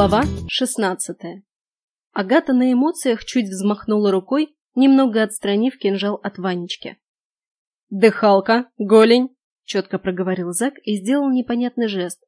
Глава 16 Агата на эмоциях чуть взмахнула рукой, немного отстранив кинжал от Ванечки. «Дыхалка, голень!» – четко проговорил Зак и сделал непонятный жест.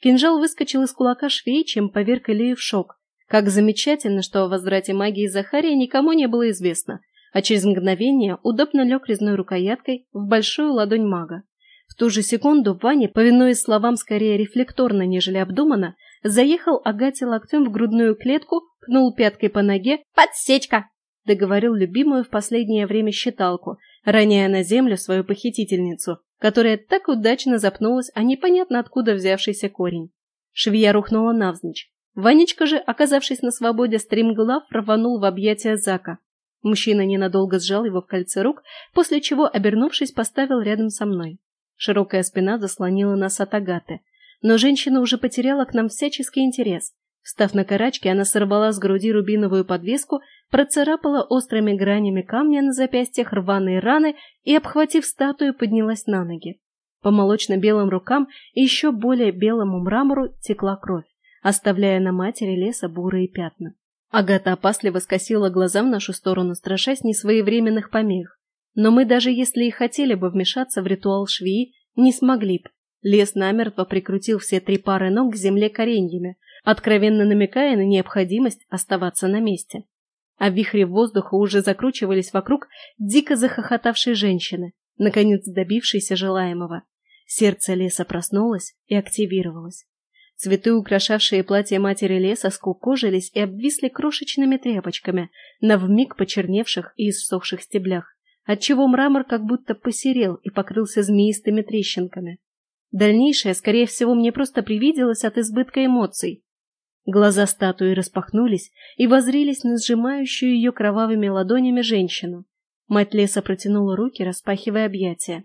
Кинжал выскочил из кулака швеи, чем поверг Илею в шок. Как замечательно, что о возврате магии Захария никому не было известно, а через мгновение удобно лег резной рукояткой в большую ладонь мага. В ту же секунду Ваня, повинуясь словам скорее рефлекторно, нежели обдуманно, заехал Агате локтем в грудную клетку, пнул пяткой по ноге «Подсечка!» договорил любимую в последнее время считалку, роняя на землю свою похитительницу, которая так удачно запнулась о непонятно откуда взявшийся корень. Швея рухнула навзничь. Ванечка же, оказавшись на свободе, стремглав рванул в объятия Зака. Мужчина ненадолго сжал его в кольце рук, после чего, обернувшись, поставил рядом со мной. Широкая спина заслонила нас от Агаты. Но женщина уже потеряла к нам всяческий интерес. Встав на карачки, она сорвала с груди рубиновую подвеску, процарапала острыми гранями камня на запястьях рваные раны и, обхватив статую, поднялась на ноги. По молочно-белым рукам и еще более белому мрамору текла кровь, оставляя на матери леса бурые пятна. Агата опасливо скосила глаза в нашу сторону, страшась несвоевременных помех. Но мы даже если и хотели бы вмешаться в ритуал швеи, не смогли б. Лес намертво прикрутил все три пары ног к земле кореньями, откровенно намекая на необходимость оставаться на месте. А вихри воздуха уже закручивались вокруг дико захохотавшей женщины, наконец добившейся желаемого. Сердце леса проснулось и активировалось. Цветы, украшавшие платье матери леса, скукожились и обвисли крошечными тряпочками на вмиг почерневших и иссохших стеблях отчего мрамор как будто посерел и покрылся змеистыми трещинками. Дальнейшее, скорее всего, мне просто привиделось от избытка эмоций. Глаза статуи распахнулись и возрились на сжимающую ее кровавыми ладонями женщину. Мать леса протянула руки, распахивая объятия.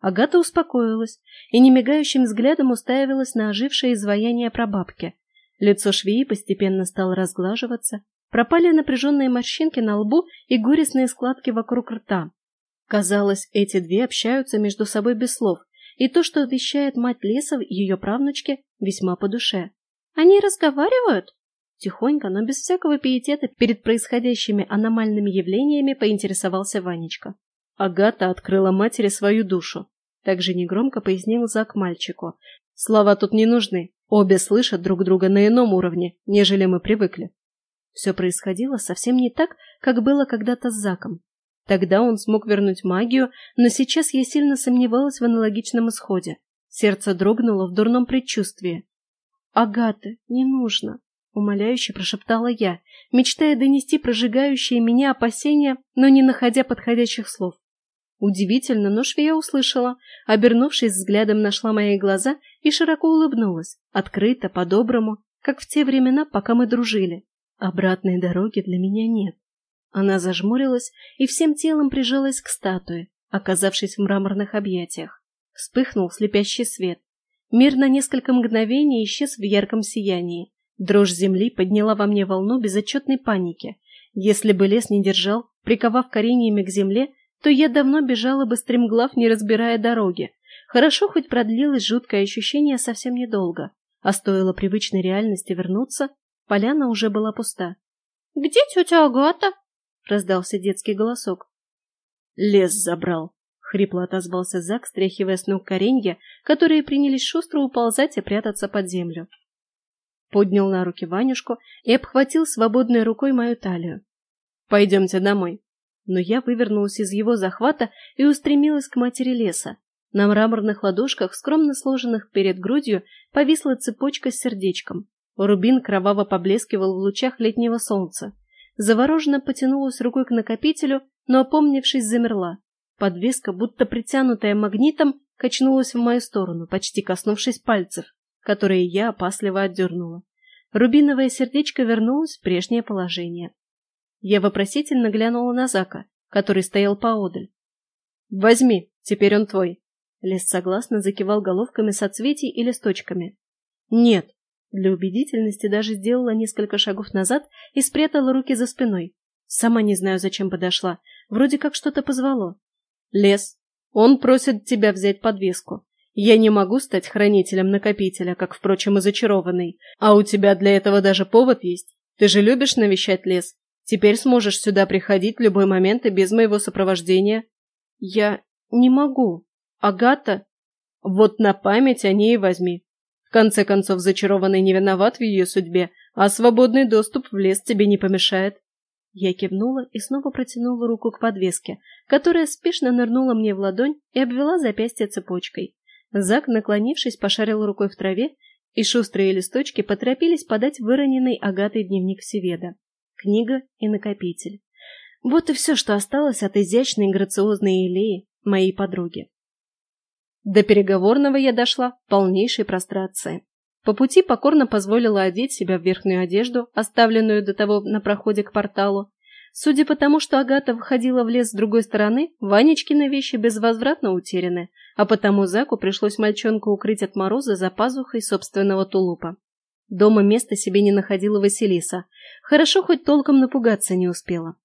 Агата успокоилась и немигающим взглядом уставилась на ожившее изваяние прабабки. Лицо швеи постепенно стало разглаживаться, пропали напряженные морщинки на лбу и горестные складки вокруг рта. Казалось, эти две общаются между собой без слов, и то, что вещает мать леса ее правнучке, весьма по душе. Они разговаривают? Тихонько, но без всякого пиетета перед происходящими аномальными явлениями поинтересовался Ванечка. Агата открыла матери свою душу. Также негромко пояснил Зак мальчику. Слова тут не нужны. Обе слышат друг друга на ином уровне, нежели мы привыкли. Все происходило совсем не так, как было когда-то с Заком. Тогда он смог вернуть магию, но сейчас я сильно сомневалась в аналогичном исходе. Сердце дрогнуло в дурном предчувствии. «Агата, не нужно!» — умоляюще прошептала я, мечтая донести прожигающие меня опасения, но не находя подходящих слов. Удивительно, но швея услышала, обернувшись взглядом, нашла мои глаза и широко улыбнулась, открыто, по-доброму, как в те времена, пока мы дружили. Обратной дороги для меня нет. Она зажмурилась и всем телом прижалась к статуе, оказавшись в мраморных объятиях. Вспыхнул слепящий свет. Мир на несколько мгновений исчез в ярком сиянии. Дрожь земли подняла во мне волну безотчетной паники. Если бы лес не держал, приковав кореньями к земле, то я давно бежала бы стремглав, не разбирая дороги. Хорошо хоть продлилось жуткое ощущение совсем недолго, а стоило привычной реальности вернуться, поляна уже была пуста. «Где тетя Агата?» Раздался детский голосок. Лес забрал, хрипло отозвался Зак, стряхивая с ног коренья, которые принялись шустро уползать и прятаться под землю. Поднял на руки Ванюшку и обхватил свободной рукой мою талию. Пойдемте домой. Но я вывернулась из его захвата и устремилась к матери леса. На мраморных ладошках, скромно сложенных перед грудью, повисла цепочка с сердечком. Рубин кроваво поблескивал в лучах летнего солнца. Завороженно потянулась рукой к накопителю, но, опомнившись, замерла. Подвеска, будто притянутая магнитом, качнулась в мою сторону, почти коснувшись пальцев, которые я опасливо отдернула. Рубиновое сердечко вернулось в прежнее положение. Я вопросительно глянула на Зака, который стоял поодаль. «Возьми, теперь он твой». Лес согласно закивал головками соцветий и листочками. «Нет, для убедительности даже сделала несколько шагов назад и спрятала руки за спиной. Сама не знаю, зачем подошла. Вроде как что-то позвало. Лес. Он просит тебя взять подвеску. Я не могу стать хранителем накопителя, как, впрочем, и зачарованный. А у тебя для этого даже повод есть. Ты же любишь навещать лес. Теперь сможешь сюда приходить в любой момент и без моего сопровождения. Я не могу. Агата? Вот на память о ней возьми. В конце концов, зачарованный не виноват в ее судьбе, а свободный доступ в лес тебе не помешает. Я кивнула и снова протянула руку к подвеске, которая спешно нырнула мне в ладонь и обвела запястье цепочкой. Зак, наклонившись, пошарил рукой в траве, и шустрые листочки поторопились подать выроненный Агатой дневник Севеда. Книга и накопитель. Вот и все, что осталось от изящной грациозной Илеи, моей подруги. До переговорного я дошла в полнейшей прострации. По пути покорно позволила одеть себя в верхнюю одежду, оставленную до того на проходе к порталу, Судя по тому, что Агата входила в лес с другой стороны, Ванечкины вещи безвозвратно утеряны, а потому Заку пришлось мальчонку укрыть от мороза за пазухой собственного тулупа. Дома места себе не находила Василиса. Хорошо, хоть толком напугаться не успела.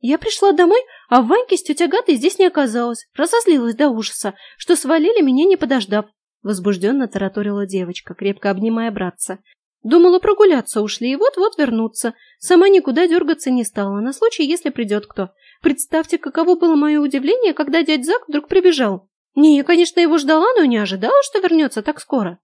Я пришла домой, а в Ваньке с тетей Агатой здесь не оказалось. Разозлилась до ужаса, что свалили меня, не подождав. Возбужденно тараторила девочка, крепко обнимая братца. Думала прогуляться ушли и вот-вот вернуться. Сама никуда дергаться не стала, на случай, если придет кто. Представьте, каково было мое удивление, когда дядь Зак вдруг прибежал. Не, я, конечно, его ждала, но не ожидала, что вернется так скоро.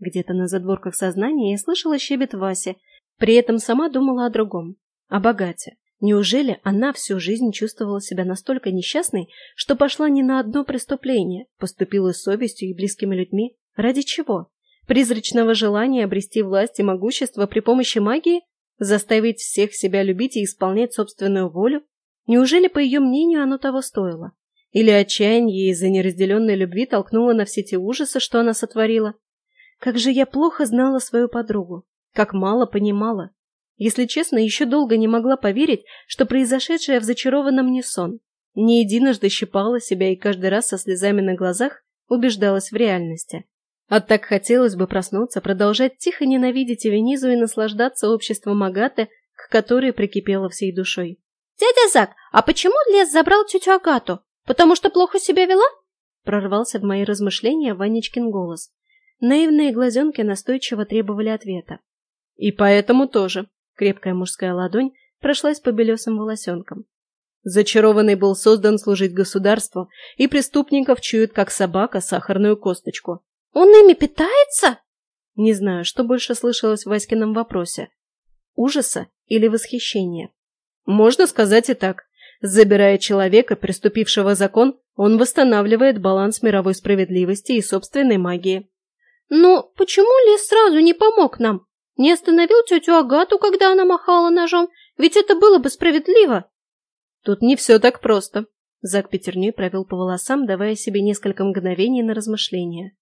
Где-то на задворках сознания я слышала щебет Васи, при этом сама думала о другом, о богате. Неужели она всю жизнь чувствовала себя настолько несчастной, что пошла не на одно преступление, поступила с совестью и близкими людьми? Ради чего? Призрачного желания обрести власть и могущество при помощи магии? Заставить всех себя любить и исполнять собственную волю? Неужели, по ее мнению, оно того стоило? Или отчаяние из-за неразделенной любви толкнуло на все те ужасы, что она сотворила? Как же я плохо знала свою подругу, как мало понимала. Если честно, еще долго не могла поверить, что произошедшее в зачарованном не сон. Не единожды щипала себя и каждый раз со слезами на глазах убеждалась в реальности. А так хотелось бы проснуться, продолжать тихо ненавидеть Эвенизу и наслаждаться обществом Агаты, к которой прикипела всей душой. «Дядя Зак, а почему лес забрал тетю Агату? Потому что плохо себя вела?» Прорвался в мои размышления Ванечкин голос. Наивные глазенки настойчиво требовали ответа. «И поэтому тоже», — крепкая мужская ладонь прошлась по белесым волосенкам. Зачарованный был создан служить государству, и преступников чует, как собака, сахарную косточку. Он ими питается? Не знаю, что больше слышалось в Васькином вопросе. Ужаса или восхищения? Можно сказать и так. Забирая человека, приступившего закон, он восстанавливает баланс мировой справедливости и собственной магии. Но почему Лес сразу не помог нам? Не остановил тетю Агату, когда она махала ножом? Ведь это было бы справедливо. Тут не все так просто. Зак Петерней провел по волосам, давая себе несколько мгновений на размышления.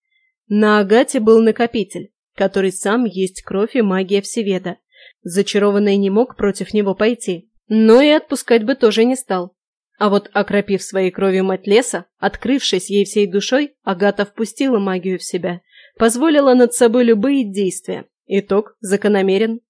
На Агате был накопитель, который сам есть кровь и магия Всеведа. Зачарованный не мог против него пойти, но и отпускать бы тоже не стал. А вот окропив своей кровью мать леса, открывшись ей всей душой, Агата впустила магию в себя, позволила над собой любые действия. Итог закономерен.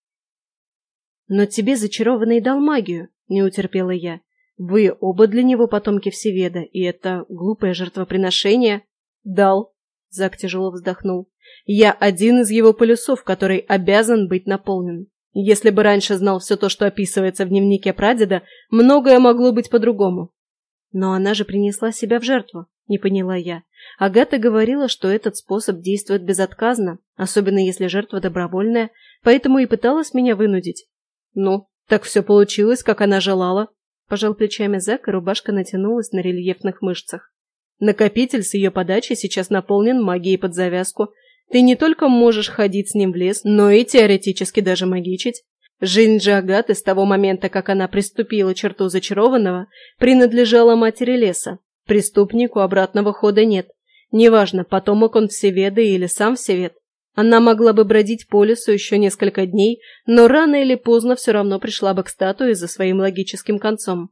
«Но тебе зачарованный дал магию», — не утерпела я. «Вы оба для него потомки Всеведа, и это глупое жертвоприношение?» «Дал», Зак тяжело вздохнул. Я один из его полюсов, который обязан быть наполнен. Если бы раньше знал все то, что описывается в дневнике прадеда, многое могло быть по-другому. Но она же принесла себя в жертву, не поняла я. Агата говорила, что этот способ действует безотказно, особенно если жертва добровольная, поэтому и пыталась меня вынудить. Ну, так все получилось, как она желала. Пожал плечами Зак, и рубашка натянулась на рельефных мышцах. Накопитель с ее подачи сейчас наполнен магией под завязку. Ты не только можешь ходить с ним в лес, но и теоретически даже магичить. Жизнь же Агаты с того момента, как она приступила черту зачарованного, принадлежала матери леса. Преступнику обратного хода нет. Неважно, потомок он Всеведа или сам Всевед. Она могла бы бродить по лесу еще несколько дней, но рано или поздно все равно пришла бы к статуе за своим логическим концом.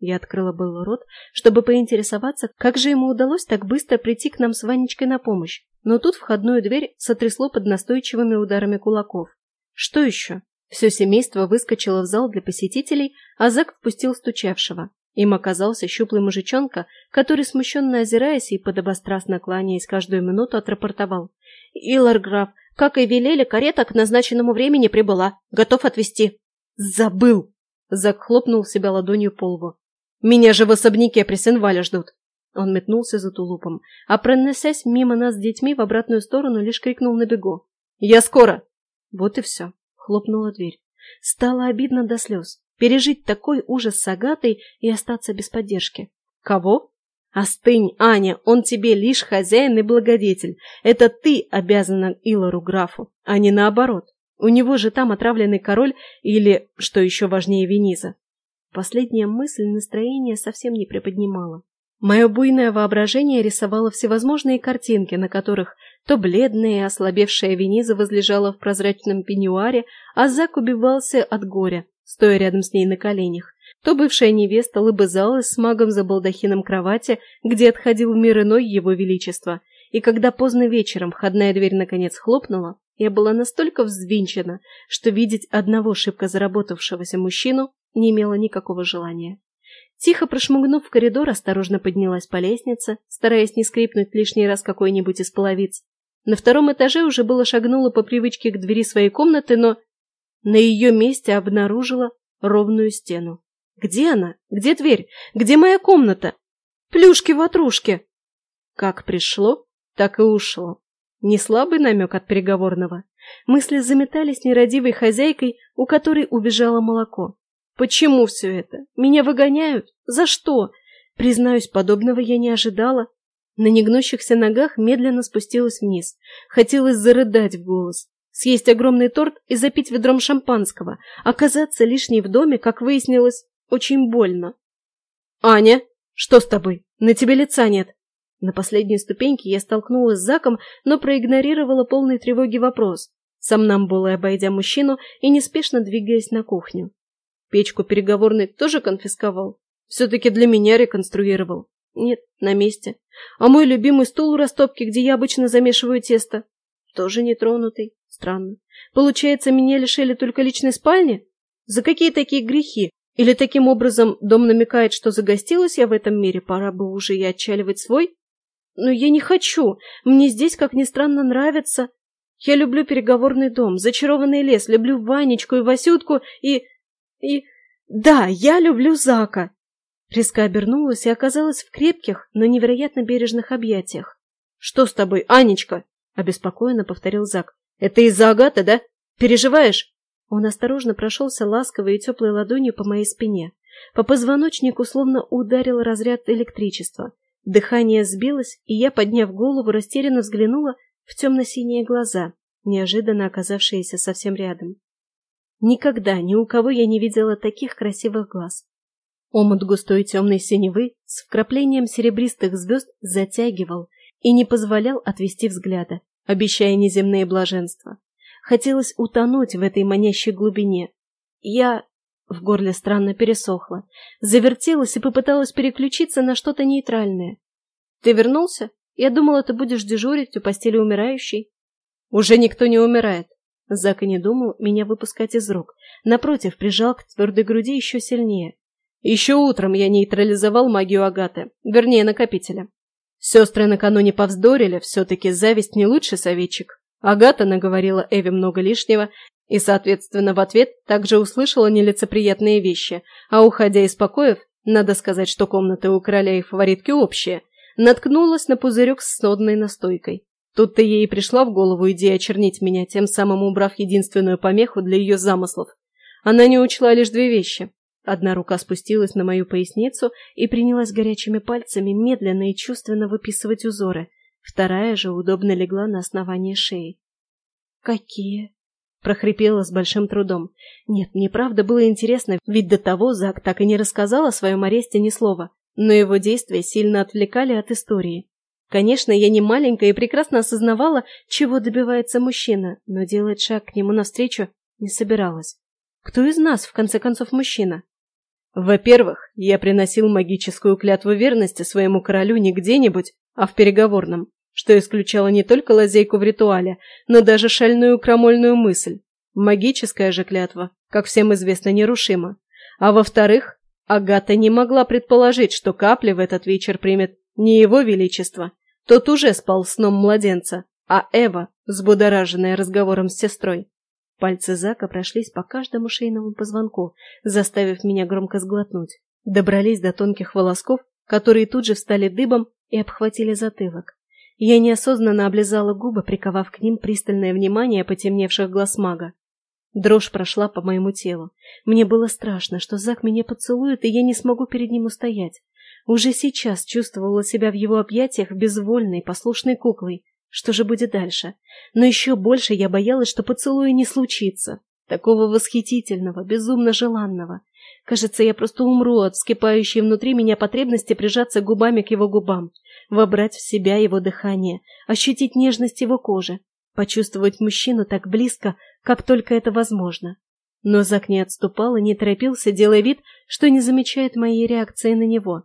Я открыла был рот, чтобы поинтересоваться, как же ему удалось так быстро прийти к нам с Ванечкой на помощь. Но тут входную дверь сотрясло под настойчивыми ударами кулаков. Что еще? Все семейство выскочило в зал для посетителей, а Зак впустил стучавшего. Им оказался щуплый мужичонка, который, смущенно озираясь и подобострастно кланяясь каждую минуту, отрапортовал. «Илар, граф, как и велели, карета к назначенному времени прибыла. Готов отвезти». «Забыл!» — Зак хлопнул себя ладонью по лбу. «Меня же в особняке при Сенвале ждут». Он метнулся за тулупом, а, проносясь мимо нас с детьми в обратную сторону, лишь крикнул на бегу. «Я скоро!» Вот и все. Хлопнула дверь. Стало обидно до слез. Пережить такой ужас с Агатой и остаться без поддержки. Кого? Остынь, Аня, он тебе лишь хозяин и благодетель. Это ты обязана Илору графу, а не наоборот. У него же там отравленный король или, что еще важнее, Вениза. Последняя мысль настроение совсем не приподнимала. Мое буйное воображение рисовало всевозможные картинки, на которых то бледная и ослабевшая Вениза возлежала в прозрачном пеньюаре, а Зак убивался от горя, стоя рядом с ней на коленях, то бывшая невеста лыбызалась с магом за балдахином кровати, где отходил в мир иной его величество, и когда поздно вечером входная дверь наконец хлопнула, я была настолько взвинчена, что видеть одного шибко заработавшегося мужчину не имела никакого желания. Тихо прошмыгнув в коридор, осторожно поднялась по лестнице, стараясь не скрипнуть лишний раз какой-нибудь из половиц. На втором этаже уже было шагнула по привычке к двери своей комнаты, но на ее месте обнаружила ровную стену. Где она? Где дверь? Где моя комната? Плюшки-ватрушки! Как пришло, так и ушло. Не слабый намек от переговорного. Мысли заметались нерадивой хозяйкой, у которой убежало молоко. Почему все это? Меня выгоняют? За что? Признаюсь, подобного я не ожидала. На негнущихся ногах медленно спустилась вниз. Хотелось зарыдать в голос, съесть огромный торт и запить ведром шампанского. Оказаться лишней в доме, как выяснилось, очень больно. «Аня, что с тобой? На тебе лица нет». На последней ступеньке я столкнулась с Заком, но проигнорировала полной тревоги вопрос, сомнамбулой обойдя мужчину и неспешно двигаясь на кухню. Печку переговорной тоже конфисковал? Все-таки для меня реконструировал. Нет, на месте. А мой любимый стул у растопки, где я обычно замешиваю тесто? Тоже не тронутый. Странно. Получается, меня лишили только личной спальни? За какие такие грехи? Или таким образом дом намекает, что загостилась я в этом мире, пора бы уже и отчаливать свой? Но я не хочу. Мне здесь, как ни странно, нравится. Я люблю переговорный дом, зачарованный лес, люблю Ванечку и Васютку и... и... Да, я люблю Зака. Резко обернулась и оказалась в крепких, но невероятно бережных объятиях. «Что с тобой, Анечка?» — обеспокоенно повторил Зак. «Это из-за Агаты, да? Переживаешь?» Он осторожно прошелся ласковой и теплой ладонью по моей спине. По позвоночнику словно ударил разряд электричества. Дыхание сбилось, и я, подняв голову, растерянно взглянула в темно-синие глаза, неожиданно оказавшиеся совсем рядом. Никогда ни у кого я не видела таких красивых глаз. Омут густой темной синевы с вкраплением серебристых звезд затягивал и не позволял отвести взгляда, обещая неземные блаженства. Хотелось утонуть в этой манящей глубине. Я... В горле странно пересохло. Завертелась и попыталась переключиться на что-то нейтральное. «Ты вернулся? Я думала, ты будешь дежурить у постели умирающей». «Уже никто не умирает». Зак и не думал меня выпускать из рук. Напротив, прижал к твердой груди еще сильнее. Еще утром я нейтрализовал магию Агаты, вернее, накопителя. Сестры накануне повздорили, все-таки зависть не лучший советчик. Агата наговорила Эви много лишнего и, соответственно, в ответ также услышала нелицеприятные вещи, а уходя из покоев, надо сказать, что комнаты у короля и фаворитки общие, наткнулась на пузырек с снодной настойкой. Тут-то ей пришла в голову идея очернить меня, тем самым убрав единственную помеху для ее замыслов. Она не учла лишь две вещи Одна рука спустилась на мою поясницу и принялась горячими пальцами медленно и чувственно выписывать узоры. Вторая же удобно легла на основание шеи. «Какие?» — прохрипела с большим трудом. Нет, мне правда было интересно, ведь до того Зак так и не рассказал о своем аресте ни слова, но его действия сильно отвлекали от истории. Конечно, я не маленькая и прекрасно осознавала, чего добивается мужчина, но делать шаг к нему навстречу не собиралась. Кто из нас, в конце концов, мужчина? Во-первых, я приносил магическую клятву верности своему королю не где-нибудь, а в переговорном, что исключало не только лазейку в ритуале, но даже шальную крамольную мысль. Магическая же клятва, как всем известно, нерушима. А во-вторых, Агата не могла предположить, что капли в этот вечер примет не его величество. Тот уже спал сном младенца, а Эва, взбудораженная разговором с сестрой. Пальцы Зака прошлись по каждому шейному позвонку, заставив меня громко сглотнуть. Добрались до тонких волосков, которые тут же встали дыбом и обхватили затылок. Я неосознанно облизала губы, приковав к ним пристальное внимание потемневших глаз мага. Дрожь прошла по моему телу. Мне было страшно, что Зак меня поцелует, и я не смогу перед ним устоять. Уже сейчас чувствовала себя в его объятиях безвольной, послушной куклой. Что же будет дальше? Но еще больше я боялась, что поцелуя не случится. Такого восхитительного, безумно желанного. Кажется, я просто умру от вскипающей внутри меня потребности прижаться губами к его губам, вобрать в себя его дыхание, ощутить нежность его кожи, почувствовать мужчину так близко, как только это возможно. Но Зак не отступал и не торопился, делая вид, что не замечает моей реакции на него.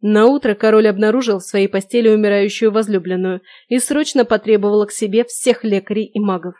На утро король обнаружил в своей постели умирающую возлюбленную и срочно потребовал к себе всех лекарей и магов.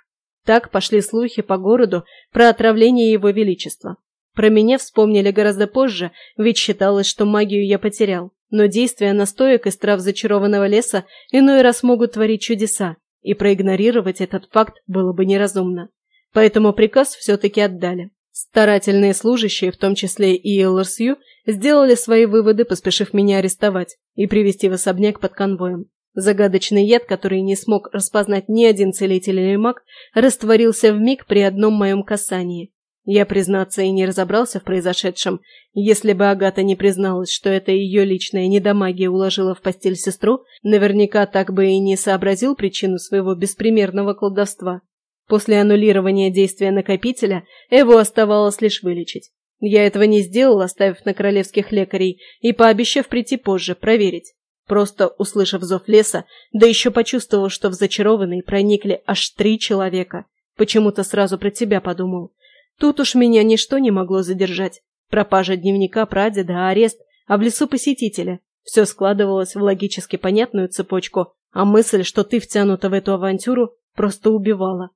Так пошли слухи по городу про отравление его величества. Про меня вспомнили гораздо позже, ведь считалось, что магию я потерял. Но действия настоек из трав зачарованного леса иной раз могут творить чудеса, и проигнорировать этот факт было бы неразумно. Поэтому приказ все-таки отдали. Старательные служащие, в том числе и ЛРСЮ, сделали свои выводы, поспешив меня арестовать и привести в особняк под конвоем. Загадочный яд, который не смог распознать ни один целитель или маг, растворился в миг при одном моем касании. Я, признаться, и не разобрался в произошедшем. Если бы Агата не призналась, что это ее личная недомагия уложила в постель сестру, наверняка так бы и не сообразил причину своего беспримерного колдовства. После аннулирования действия накопителя Эву оставалось лишь вылечить. Я этого не сделал, оставив на королевских лекарей и пообещав прийти позже, проверить. Просто услышав зов леса, да еще почувствовав, что в зачарованный проникли аж три человека. Почему-то сразу про тебя подумал. Тут уж меня ничто не могло задержать. Пропажа дневника прадеда, арест, а в лесу посетителя. Все складывалось в логически понятную цепочку, а мысль, что ты втянута в эту авантюру, просто убивала.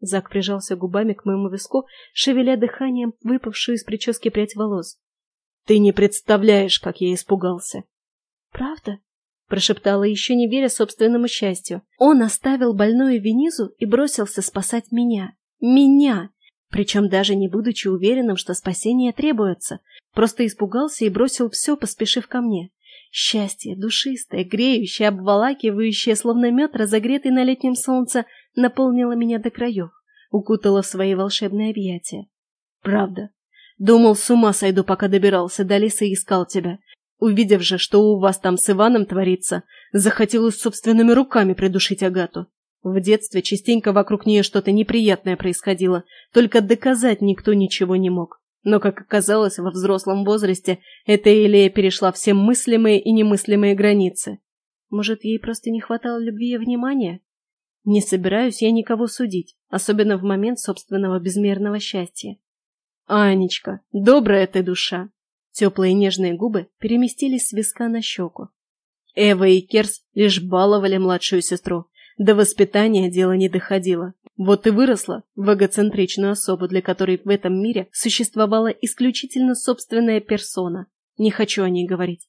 Зак прижался губами к моему виску, шевеля дыханием выпавшую из прически прядь волос. «Ты не представляешь, как я испугался!» «Правда?» — прошептала, еще не веря собственному счастью. «Он оставил больную Венизу и бросился спасать меня. Меня! Причем даже не будучи уверенным, что спасение требуется. Просто испугался и бросил все, поспешив ко мне. Счастье, душистое, греющее, обволакивающее, словно мед, разогретый на летнем солнце, наполнило меня до краев, укутало в свои волшебные объятия. Правда. Думал, с ума сойду, пока добирался до леса и искал тебя. Увидев же, что у вас там с Иваном творится, захотелось собственными руками придушить Агату. В детстве частенько вокруг нее что-то неприятное происходило, только доказать никто ничего не мог. Но, как оказалось, во взрослом возрасте эта Элея перешла все мыслимые и немыслимые границы. Может, ей просто не хватало любви и внимания? Не собираюсь я никого судить, особенно в момент собственного безмерного счастья. Анечка, добрая ты душа! Теплые нежные губы переместились с виска на щеку. Эва и Керс лишь баловали младшую сестру, до воспитания дело не доходило. Вот и выросла в эгоцентричную особу, для которой в этом мире существовала исключительно собственная персона. Не хочу о ней говорить.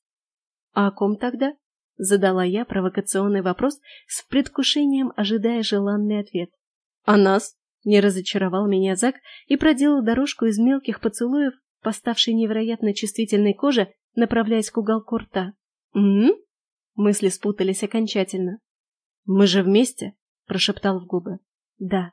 А о ком тогда? Задала я провокационный вопрос с предвкушением, ожидая желанный ответ. «О нас?» – не разочаровал меня Зак и проделал дорожку из мелких поцелуев, поставшей невероятно чувствительной кожи, направляясь к уголку рта. «М-м?» Мысли спутались окончательно. «Мы же вместе?» – прошептал в губы. «Да».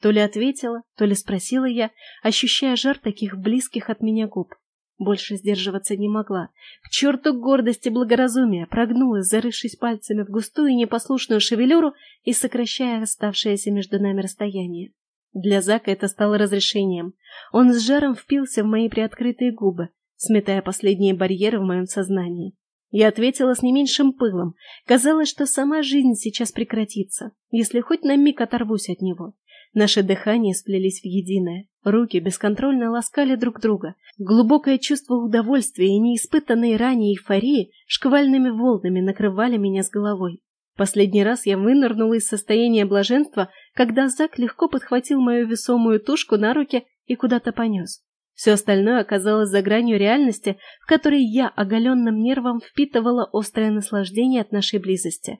То ли ответила, то ли спросила я, ощущая жар таких близких от меня губ. Больше сдерживаться не могла. К черту гордости и благоразумия прогнулась, зарывшись пальцами в густую непослушную шевелюру и сокращая оставшееся между нами расстояние. Для Зака это стало разрешением. Он с жаром впился в мои приоткрытые губы, сметая последние барьеры в моем сознании. Я ответила с не меньшим пылом. Казалось, что сама жизнь сейчас прекратится, если хоть на миг оторвусь от него. Наши дыхания сплелись в единое. Руки бесконтрольно ласкали друг друга. Глубокое чувство удовольствия и неиспытанной ранее эйфории шквальными волнами накрывали меня с головой. Последний раз я вынырнула из состояния блаженства, когда Зак легко подхватил мою весомую тушку на руки и куда-то понес. Все остальное оказалось за гранью реальности, в которой я оголенным нервом впитывала острое наслаждение от нашей близости.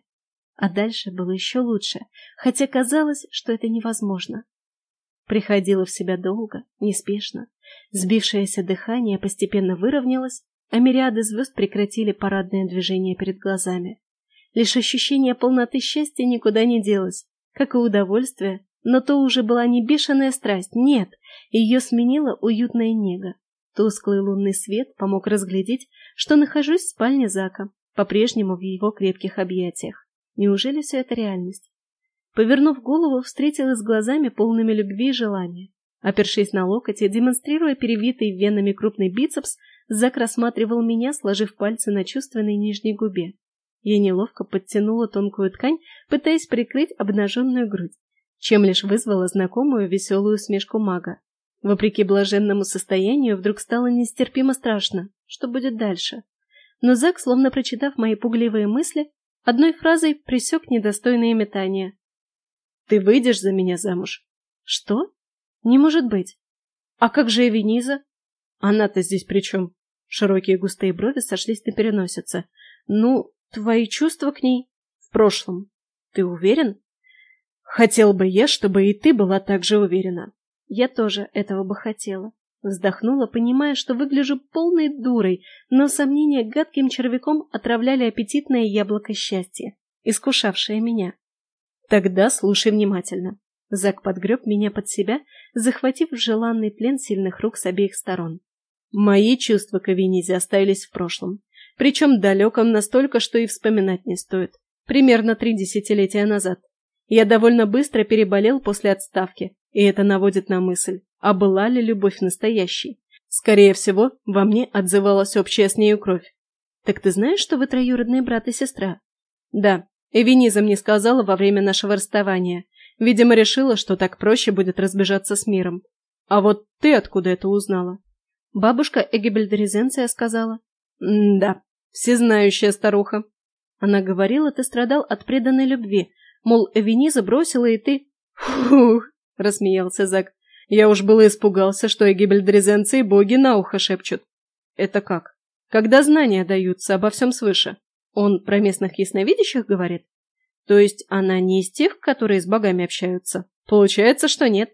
А дальше было еще лучше, хотя казалось, что это невозможно. Приходила в себя долго, неспешно. Сбившееся дыхание постепенно выровнялось, а мириады звезд прекратили парадное движение перед глазами. Лишь ощущение полноты счастья никуда не делось, как и удовольствие, но то уже была не бешеная страсть, нет, ее сменила уютная нега. Тусклый лунный свет помог разглядеть, что нахожусь в спальне Зака, по-прежнему в его крепких объятиях. Неужели все это реальность? Повернув голову, встретилась глазами полными любви и желания. Опершись на локоть и демонстрируя перевитый венами крупный бицепс, Зак рассматривал меня, сложив пальцы на чувственной нижней губе. Я неловко подтянула тонкую ткань, пытаясь прикрыть обнаженную грудь, чем лишь вызвала знакомую веселую смешку мага. Вопреки блаженному состоянию, вдруг стало нестерпимо страшно. Что будет дальше? Но Зак, словно прочитав мои пугливые мысли, одной фразой пресек недостойные метания. «Ты выйдешь за меня замуж?» «Что? Не может быть. А как же Эвениза?» «Она-то здесь при чем?» Широкие густые брови сошлись на переносице. «Ну, твои чувства к ней в прошлом. Ты уверен?» «Хотел бы я, чтобы и ты была так же уверена». «Я тоже этого бы хотела». Вздохнула, понимая, что выгляжу полной дурой, но сомнения гадким червяком отравляли аппетитное яблоко счастья, искушавшее меня. «Тогда слушай внимательно». Зак подгреб меня под себя, захватив желанный плен сильных рук с обеих сторон. Мои чувства к Авенизе остались в прошлом. Причем далеком настолько, что и вспоминать не стоит. Примерно три десятилетия назад. Я довольно быстро переболел после отставки, и это наводит на мысль, а была ли любовь настоящей? Скорее всего, во мне отзывалась общая с нею кровь. «Так ты знаешь, что вы троюродные брат и сестра?» «Да, Эвениза мне сказала во время нашего расставания. Видимо, решила, что так проще будет разбежаться с миром. А вот ты откуда это узнала?» Бабушка Эгибельдерезенция сказала. «Да, всезнающая старуха». Она говорила, ты страдал от преданной любви, мол, Эвениза бросила, и ты... «Фух!» — рассмеялся Зак. «Я уж было испугался, что Эгибельдерезенции боги на ухо шепчут». «Это как? Когда знания даются обо всем свыше?» Он про местных ясновидящих говорит? То есть она не из тех, которые с богами общаются? Получается, что нет.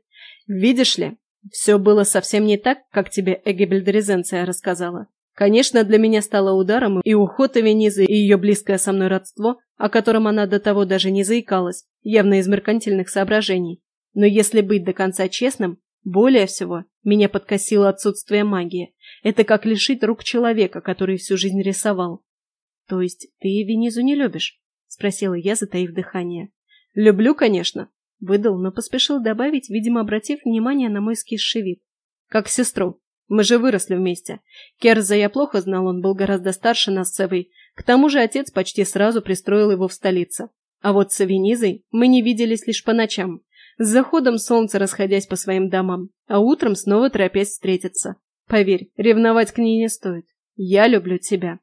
Видишь ли, все было совсем не так, как тебе Эгебельдерезенция рассказала. Конечно, для меня стало ударом и уход Эвенизы, и ее близкое со мной родство, о котором она до того даже не заикалась, явно из меркантильных соображений. Но если быть до конца честным, более всего, меня подкосило отсутствие магии. Это как лишить рук человека, который всю жизнь рисовал. То есть ты Венизу не любишь? Спросила я, затаив дыхание. Люблю, конечно, Выдал, но поспешил добавить, видимо, обратив внимание на мой скисший вид. Как сестру. Мы же выросли вместе. Керза я плохо знал, он был гораздо старше нас с Эвой. К тому же отец почти сразу пристроил его в столице. А вот с Авенизой мы не виделись лишь по ночам, с заходом солнца расходясь по своим домам, а утром снова торопясь встретиться. Поверь, ревновать к ней не стоит. Я люблю тебя.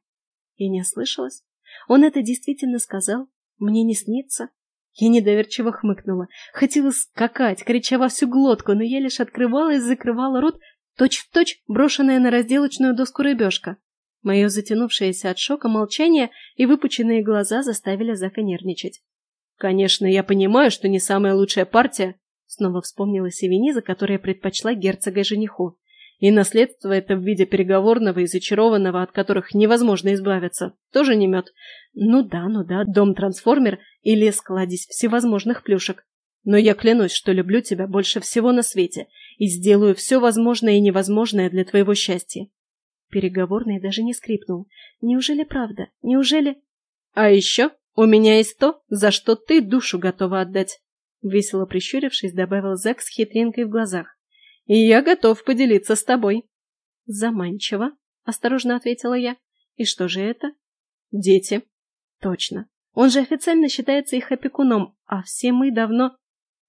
И не ослышалась? Он это действительно сказал? Мне не снится? Я недоверчиво хмыкнула. Хотела скакать, крича во всю глотку, но я лишь открывала и закрывала рот, точь-в-точь точь брошенная на разделочную доску рыбешка. Мое затянувшееся от шока молчание и выпученные глаза заставили Зака нервничать. «Конечно, я понимаю, что не самая лучшая партия», — снова вспомнила Севениза, которая предпочла герцога жениху. И наследство это в виде переговорного и зачарованного, от которых невозможно избавиться, тоже не мед. Ну да, ну да, дом-трансформер или складись всевозможных плюшек. Но я клянусь, что люблю тебя больше всего на свете и сделаю все возможное и невозможное для твоего счастья. Переговорный даже не скрипнул. Неужели правда? Неужели... А еще у меня есть то, за что ты душу готова отдать. Весело прищурившись, добавил Зак с хитринкой в глазах. И я готов поделиться с тобой. Заманчиво, осторожно ответила я. И что же это? Дети. Точно. Он же официально считается их опекуном, а все мы давно...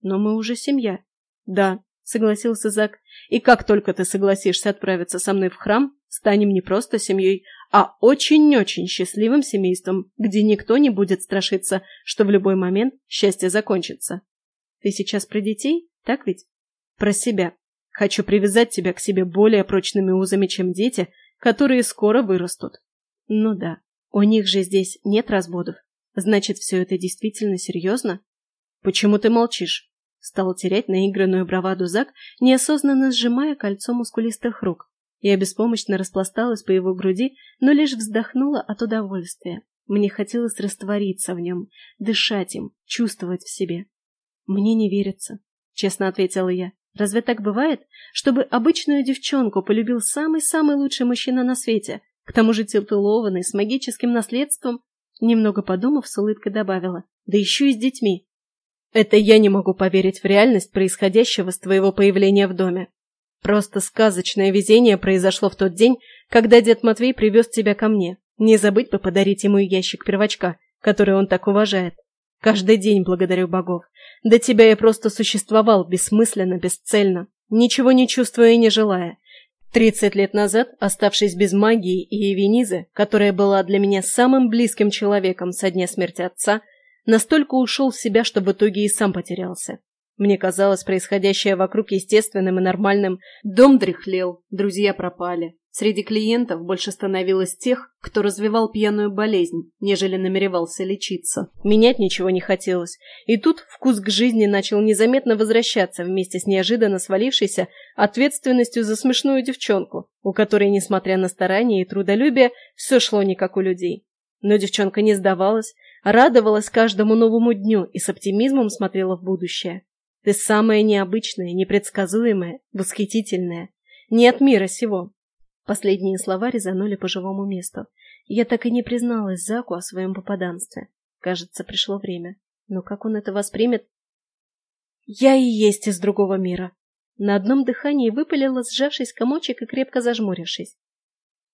Но мы уже семья. Да, согласился Зак. И как только ты согласишься отправиться со мной в храм, станем не просто семьей, а очень-очень счастливым семейством, где никто не будет страшиться, что в любой момент счастье закончится. Ты сейчас про детей, так ведь? Про себя. Хочу привязать тебя к себе более прочными узами, чем дети, которые скоро вырастут. Ну да, у них же здесь нет разводов. Значит, все это действительно серьезно? Почему ты молчишь? Стал терять наигранную браваду Зак, неосознанно сжимая кольцо мускулистых рук. Я беспомощно распласталась по его груди, но лишь вздохнула от удовольствия. Мне хотелось раствориться в нем, дышать им, чувствовать в себе. «Мне не верится», — честно ответила я. «Разве так бывает, чтобы обычную девчонку полюбил самый-самый лучший мужчина на свете, к тому же титулованный, с магическим наследством?» Немного подумав, с улыбкой добавила. «Да еще и с детьми». «Это я не могу поверить в реальность происходящего с твоего появления в доме. Просто сказочное везение произошло в тот день, когда дед Матвей привез тебя ко мне. Не забыть бы подарить ему ящик первочка, который он так уважает. Каждый день благодарю богов. До тебя я просто существовал бессмысленно, бесцельно, ничего не чувствуя и не желая. Тридцать лет назад, оставшись без магии и Эвенизы, которая была для меня самым близким человеком со дня смерти отца, настолько ушел в себя, что в итоге и сам потерялся. Мне казалось происходящее вокруг естественным и нормальным. Дом дряхлел, друзья пропали. Среди клиентов больше становилось тех, кто развивал пьяную болезнь, нежели намеревался лечиться. Менять ничего не хотелось. И тут вкус к жизни начал незаметно возвращаться вместе с неожиданно свалившейся ответственностью за смешную девчонку, у которой, несмотря на старания и трудолюбие, все шло не как у людей. Но девчонка не сдавалась, радовалась каждому новому дню и с оптимизмом смотрела в будущее. Ты самая необычная, непредсказуемая, восхитительная. Не от мира сего. Последние слова резанули по живому месту. Я так и не призналась Заку о своем попаданстве. Кажется, пришло время. Но как он это воспримет? Я и есть из другого мира. На одном дыхании выпалила, сжавшись комочек и крепко зажмурившись.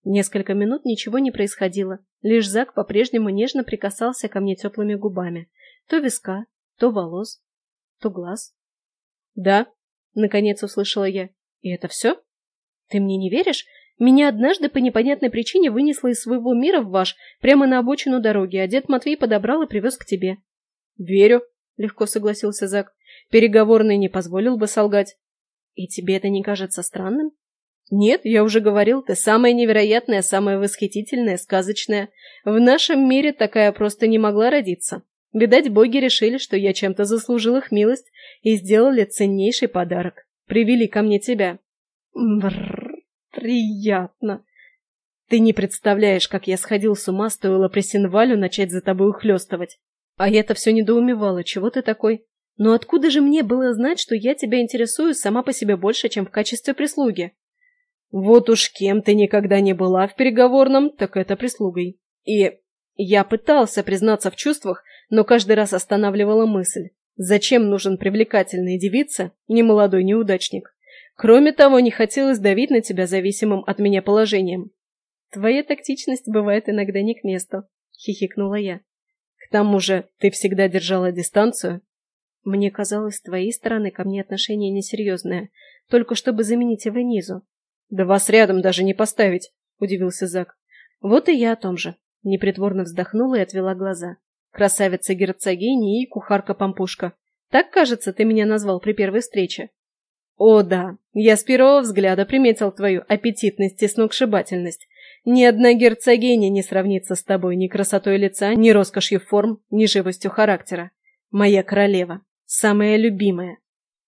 Несколько минут ничего не происходило. Лишь Зак по-прежнему нежно прикасался ко мне теплыми губами. То виска, то волос, то глаз. «Да», — наконец услышала я. «И это все? Ты мне не веришь? Меня однажды по непонятной причине вынесло из своего мира в ваш, прямо на обочину дороги, а дед Матвей подобрал и привез к тебе. Верю, легко согласился Зак. Переговорный не позволил бы солгать. И тебе это не кажется странным? Нет, я уже говорил, ты самая невероятная, самая восхитительная, сказочная. В нашем мире такая просто не могла родиться. Видать, боги решили, что я чем-то заслужил их милость и сделали ценнейший подарок. Привели ко мне тебя. Бррр. Приятно. Ты не представляешь, как я сходил с ума, стоило Пресинвалю начать за тобой ухлёстывать. А я-то все недоумевала, чего ты такой? Но откуда же мне было знать, что я тебя интересую сама по себе больше, чем в качестве прислуги? Вот уж кем ты никогда не была в переговорном, так это прислугой. И я пытался признаться в чувствах, но каждый раз останавливала мысль. Зачем нужен привлекательная девица, не молодой неудачник? Кроме того, не хотелось давить на тебя зависимым от меня положением. Твоя тактичность бывает иногда не к месту, хихикнула я. К тому же, ты всегда держала дистанцию. Мне казалось, с твоей стороны ко мне отношение несерьезное, только чтобы заменить его низу. Да вас рядом даже не поставить, удивился Зак. Вот и я о том же. Непритворно вздохнула и отвела глаза. Красавица герцогиня и кухарка-пампушка. Так, кажется, ты меня назвал при первой встрече. О да, я с первого взгляда приметил твою аппетитность и сногсшибательность. Ни одна герцогиня не сравнится с тобой ни красотой лица, ни роскошью форм, ни живостью характера. Моя королева, самая любимая.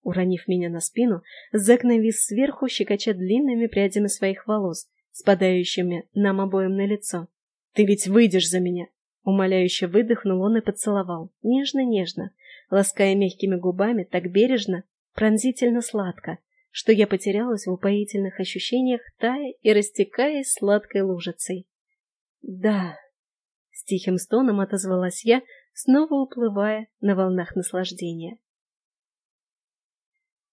Уронив меня на спину, Зак навис сверху, щекоча длинными прядями своих волос, спадающими нам обоим на лицо. «Ты ведь выйдешь за меня!» Умоляюще выдохнул он и поцеловал, нежно-нежно, лаская мягкими губами так бережно, пронзительно сладко, что я потерялась в упоительных ощущениях, тая и растекаясь сладкой лужицей. «Да», — с тихим стоном отозвалась я, снова уплывая на волнах наслаждения.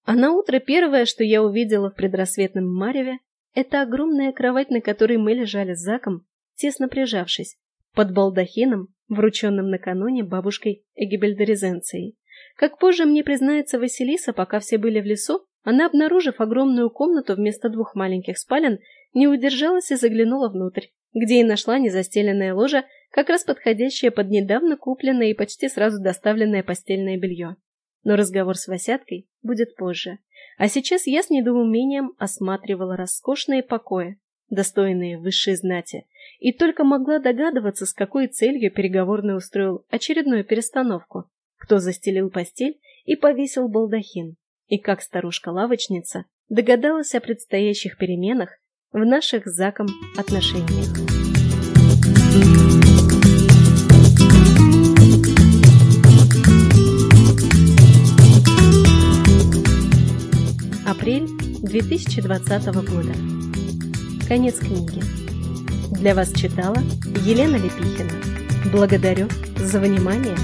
А на утро первое, что я увидела в предрассветном мареве, это огромная кровать, на которой мы лежали с Заком, тесно прижавшись, под балдахином, врученным накануне бабушкой Эгибельдорезенцией. Как позже мне признается Василиса, пока все были в лесу, она, обнаружив огромную комнату вместо двух маленьких спален, не удержалась и заглянула внутрь, где и нашла незастеленное ложе, как раз подходящее под недавно купленное и почти сразу доставленное постельное белье. Но разговор с Васяткой будет позже. А сейчас я с недоумением осматривала роскошные покои, достойные высшей знати, и только могла догадываться, с какой целью переговорный устроил очередную перестановку, кто застелил постель и повесил балдахин, и как старушка-лавочница догадалась о предстоящих переменах в наших с Заком отношениях. Апрель 2020 года. Конец книги. Для вас читала Елена Лепихина. Благодарю за внимание.